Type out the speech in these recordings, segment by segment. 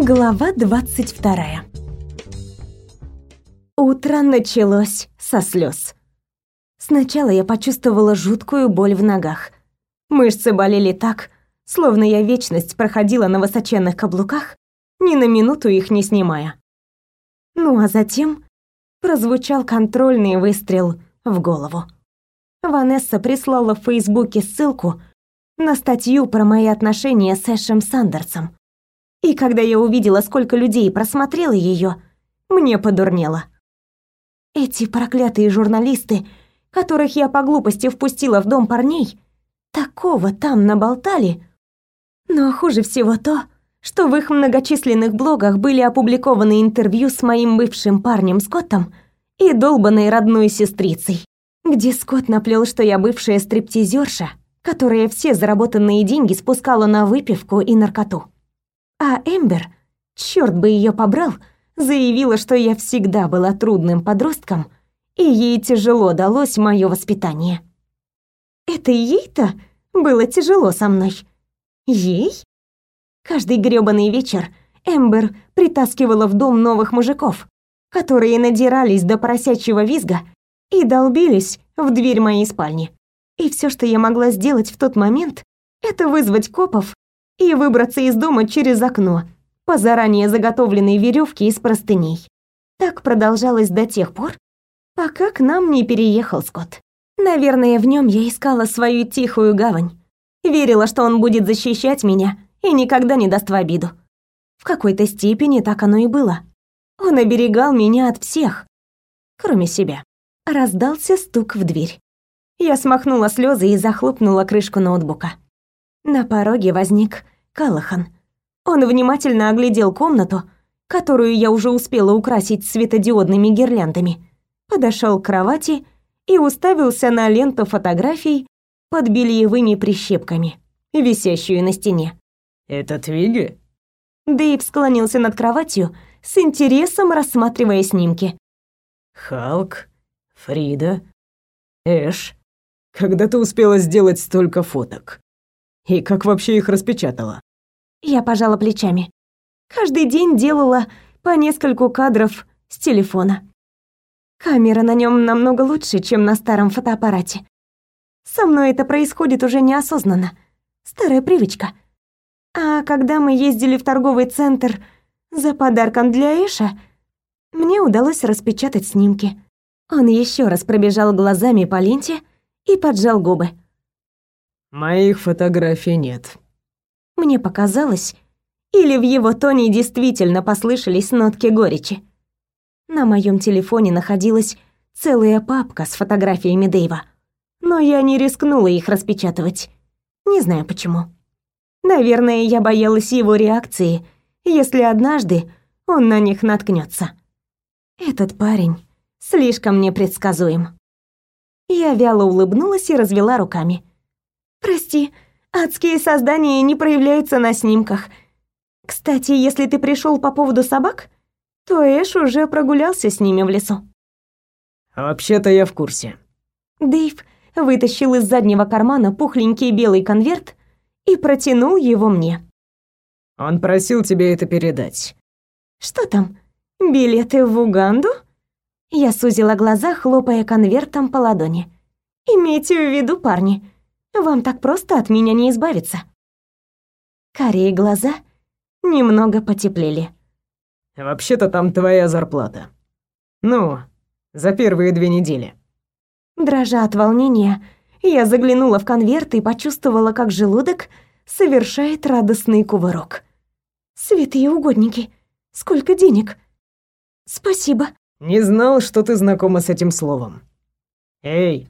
Глава 22 Утро началось со слез. Сначала я почувствовала жуткую боль в ногах. Мышцы болели так, словно я вечность проходила на высоченных каблуках, ни на минуту их не снимая. Ну а затем прозвучал контрольный выстрел в голову. Ванесса прислала в Фейсбуке ссылку на статью про мои отношения с Эшем Сандерсом. И когда я увидела, сколько людей просмотрело ее, мне подурнело. Эти проклятые журналисты, которых я по глупости впустила в дом парней, такого там наболтали. Но хуже всего то, что в их многочисленных блогах были опубликованы интервью с моим бывшим парнем Скоттом и долбанной родной сестрицей, где Скотт наплел, что я бывшая стриптизерша, которая все заработанные деньги спускала на выпивку и наркоту. А Эмбер, черт бы ее побрал, заявила, что я всегда была трудным подростком, и ей тяжело далось мое воспитание. Это ей-то было тяжело со мной. Ей? Каждый грёбаный вечер Эмбер притаскивала в дом новых мужиков, которые надирались до поросячьего визга и долбились в дверь моей спальни. И все, что я могла сделать в тот момент, это вызвать копов и выбраться из дома через окно по заранее заготовленной веревке из простыней. Так продолжалось до тех пор, пока к нам не переехал Скотт. Наверное, в нем я искала свою тихую гавань. Верила, что он будет защищать меня и никогда не даст в обиду. В какой-то степени так оно и было. Он оберегал меня от всех, кроме себя. Раздался стук в дверь. Я смахнула слезы и захлопнула крышку ноутбука. На пороге возник Калахан. Он внимательно оглядел комнату, которую я уже успела украсить светодиодными гирляндами, подошел к кровати и уставился на ленту фотографий под бельевыми прищепками, висящую на стене. «Это Твиги?» Дэйв склонился над кроватью, с интересом рассматривая снимки. «Халк? Фрида? Эш? Когда ты успела сделать столько фоток? И как вообще их распечатала?» Я пожала плечами. Каждый день делала по нескольку кадров с телефона. Камера на нем намного лучше, чем на старом фотоаппарате. Со мной это происходит уже неосознанно. Старая привычка. А когда мы ездили в торговый центр за подарком для Эша, мне удалось распечатать снимки. Он еще раз пробежал глазами по ленте и поджал губы. «Моих фотографий нет». Мне показалось, или в его тоне действительно послышались нотки горечи. На моем телефоне находилась целая папка с фотографиями Дэйва, но я не рискнула их распечатывать. Не знаю почему. Наверное, я боялась его реакции, если однажды он на них наткнется. Этот парень слишком непредсказуем. Я вяло улыбнулась и развела руками. «Прости, адские создания не проявляются на снимках. Кстати, если ты пришел по поводу собак, то Эш уже прогулялся с ними в лесу». «Вообще-то я в курсе». Дэйв вытащил из заднего кармана пухленький белый конверт и протянул его мне. «Он просил тебе это передать». «Что там? Билеты в Уганду?» Я сузила глаза, хлопая конвертом по ладони. «Имейте в виду, парни, вам так просто от меня не избавиться». Карие глаза немного потеплели. «Вообще-то там твоя зарплата. Ну, за первые две недели». Дрожа от волнения, я заглянула в конверт и почувствовала, как желудок совершает радостный кувырок. «Святые угодники, сколько денег?» «Спасибо», не знал, что ты знакома с этим словом. Эй,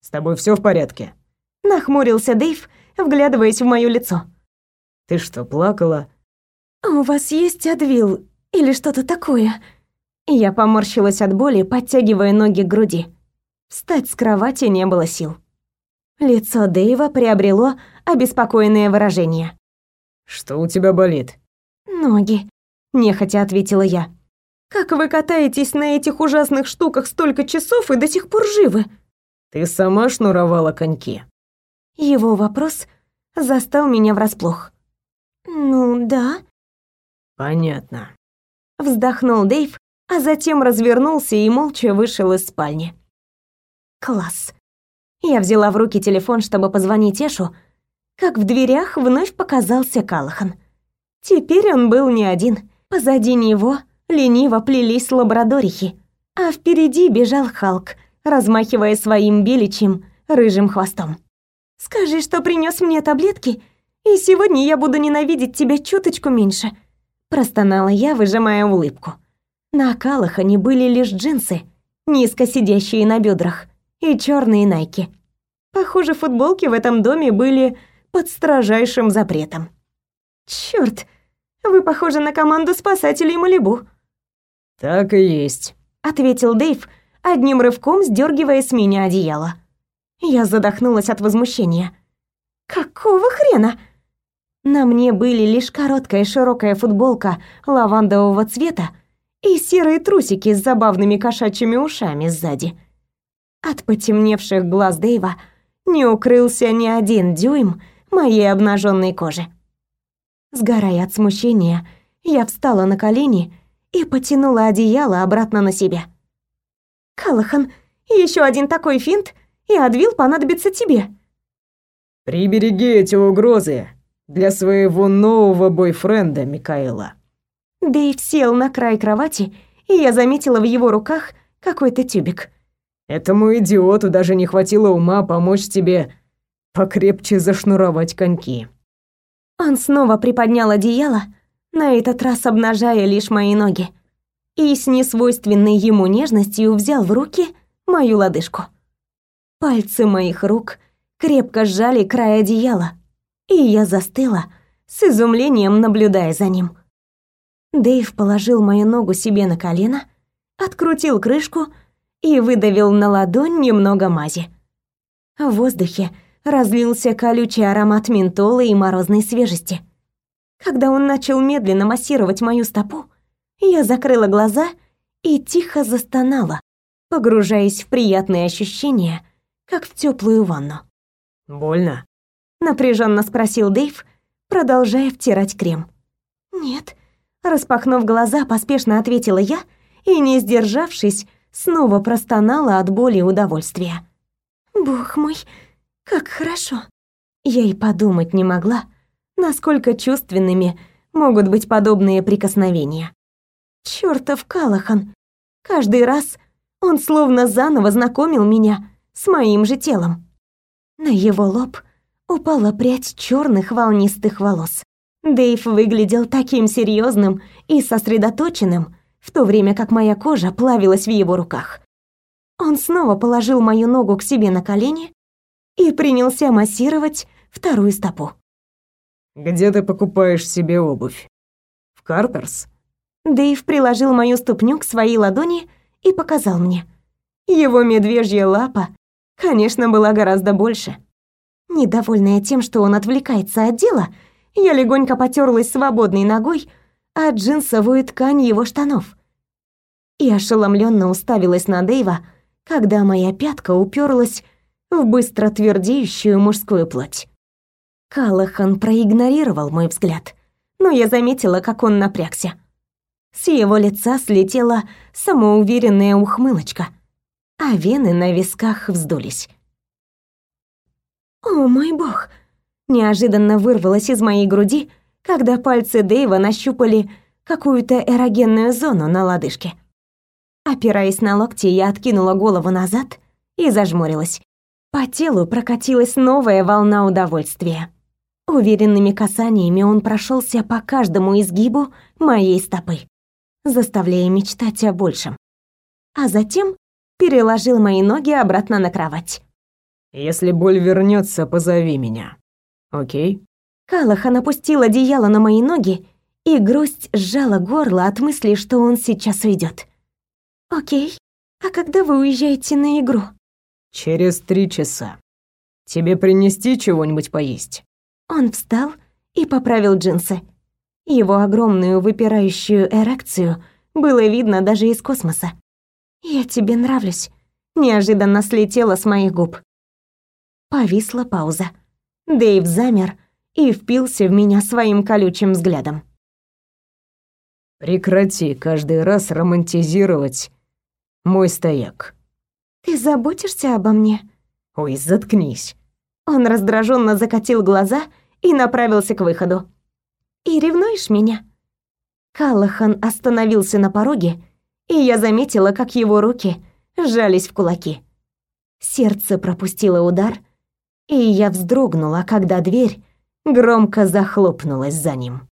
с тобой все в порядке? Нахмурился Дэйв, вглядываясь в моё лицо. Ты что, плакала? У вас есть Адвил или что-то такое? Я поморщилась от боли, подтягивая ноги к груди. Встать с кровати не было сил. Лицо Дэйва приобрело обеспокоенное выражение. Что у тебя болит? Ноги, нехотя ответила я. Как вы катаетесь на этих ужасных штуках столько часов и до сих пор живы? Ты сама шнуровала коньки. Его вопрос застал меня врасплох. Ну, да. Понятно. Вздохнул Дэйв, а затем развернулся и молча вышел из спальни. Класс. Я взяла в руки телефон, чтобы позвонить Эшу, как в дверях вновь показался Калахан. Теперь он был не один. Позади него лениво плелись лабрадорихи, а впереди бежал Халк, размахивая своим беличьим рыжим хвостом. «Скажи, что принес мне таблетки, и сегодня я буду ненавидеть тебя чуточку меньше», простонала я, выжимая улыбку. На Калахане были лишь джинсы, низко сидящие на бедрах, и черные найки. Похоже, футболки в этом доме были под строжайшим запретом. Черт, вы похожи на команду спасателей Малибу. Так и есть, ответил Дэйв, одним рывком сдергивая с меня одеяло. Я задохнулась от возмущения. Какого хрена? На мне были лишь короткая широкая футболка лавандового цвета и серые трусики с забавными кошачьими ушами сзади. От потемневших глаз Дэйва не укрылся ни один дюйм моей обнаженной кожи. Сгорая от смущения, я встала на колени и потянула одеяло обратно на себя. «Калахан, еще один такой финт, и Адвил понадобится тебе». «Прибереги эти угрозы для своего нового бойфренда, Микаэла». Дэйв сел на край кровати, и я заметила в его руках какой-то тюбик. Этому идиоту даже не хватило ума помочь тебе покрепче зашнуровать коньки. Он снова приподнял одеяло, на этот раз обнажая лишь мои ноги, и с несвойственной ему нежностью взял в руки мою лодыжку. Пальцы моих рук крепко сжали край одеяла, и я застыла, с изумлением наблюдая за ним. Дэйв положил мою ногу себе на колено, открутил крышку и выдавил на ладонь немного мази. В воздухе разлился колючий аромат ментола и морозной свежести. Когда он начал медленно массировать мою стопу, я закрыла глаза и тихо застонала, погружаясь в приятные ощущения, как в теплую ванну. «Больно?» — напряженно спросил Дэйв, продолжая втирать крем. «Нет», — распахнув глаза, поспешно ответила я и, не сдержавшись, снова простонала от боли и удовольствия. «Бог мой, как хорошо!» Я и подумать не могла, насколько чувственными могут быть подобные прикосновения. Чёртов Калахан! Каждый раз он словно заново знакомил меня с моим же телом. На его лоб упала прядь черных волнистых волос. Дэйв выглядел таким серьезным и сосредоточенным, в то время как моя кожа плавилась в его руках. Он снова положил мою ногу к себе на колени и принялся массировать вторую стопу. «Где ты покупаешь себе обувь? В Карперс?» Дэйв приложил мою ступню к своей ладони и показал мне. Его медвежья лапа, конечно, была гораздо больше. Недовольная тем, что он отвлекается от дела, я легонько потерлась свободной ногой а джинсовую ткань его штанов. И ошеломленно уставилась на Дэйва, когда моя пятка уперлась в быстро твердеющую мужскую плоть. Калахан проигнорировал мой взгляд, но я заметила, как он напрягся. С его лица слетела самоуверенная ухмылочка, а вены на висках вздулись. «О мой бог!» Неожиданно вырвалось из моей груди, когда пальцы Дэйва нащупали какую-то эрогенную зону на лодыжке. Опираясь на локти, я откинула голову назад и зажмурилась. По телу прокатилась новая волна удовольствия. Уверенными касаниями он прошелся по каждому изгибу моей стопы, заставляя мечтать о большем. А затем переложил мои ноги обратно на кровать. «Если боль вернется, позови меня. Окей?» Калахан опустил одеяло на мои ноги, и грусть сжала горло от мысли, что он сейчас уйдет. «Окей, а когда вы уезжаете на игру?» «Через три часа. Тебе принести чего-нибудь поесть?» Он встал и поправил джинсы. Его огромную выпирающую эрекцию было видно даже из космоса. «Я тебе нравлюсь», — неожиданно слетела с моих губ. Повисла пауза. Дэйв замер, и впился в меня своим колючим взглядом. Прекрати каждый раз романтизировать мой стояк. Ты заботишься обо мне? Ой, заткнись. Он раздраженно закатил глаза и направился к выходу. И ревнуешь меня? Калахан остановился на пороге, и я заметила, как его руки сжались в кулаки. Сердце пропустило удар, и я вздрогнула, когда дверь громко захлопнулась за ним.